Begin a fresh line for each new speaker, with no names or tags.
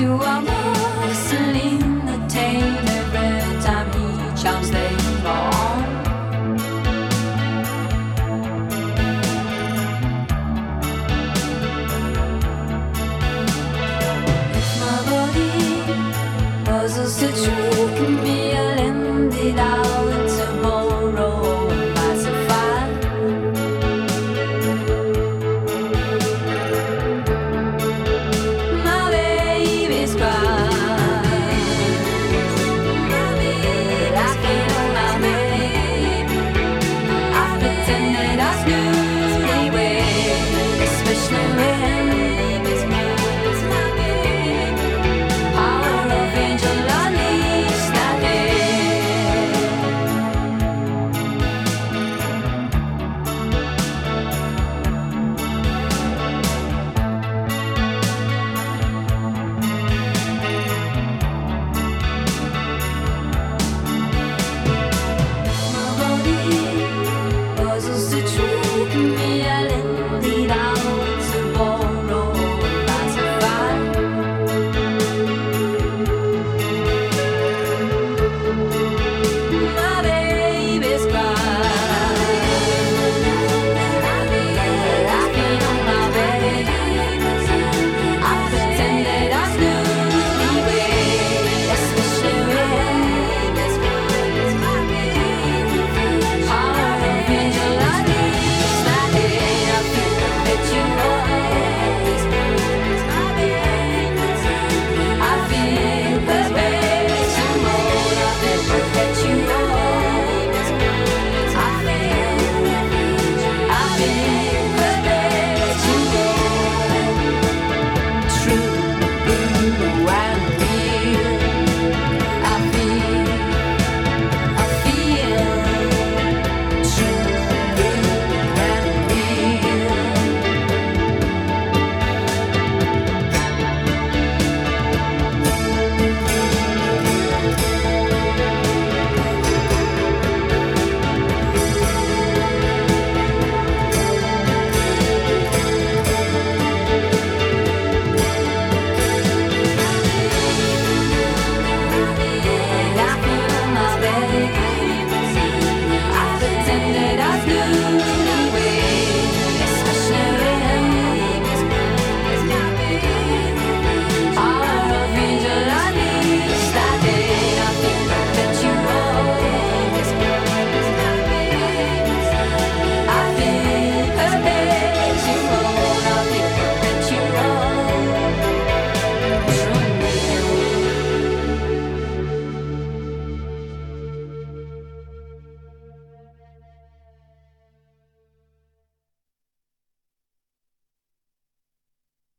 to our Marceline the tame every time he they my body puzzles angel and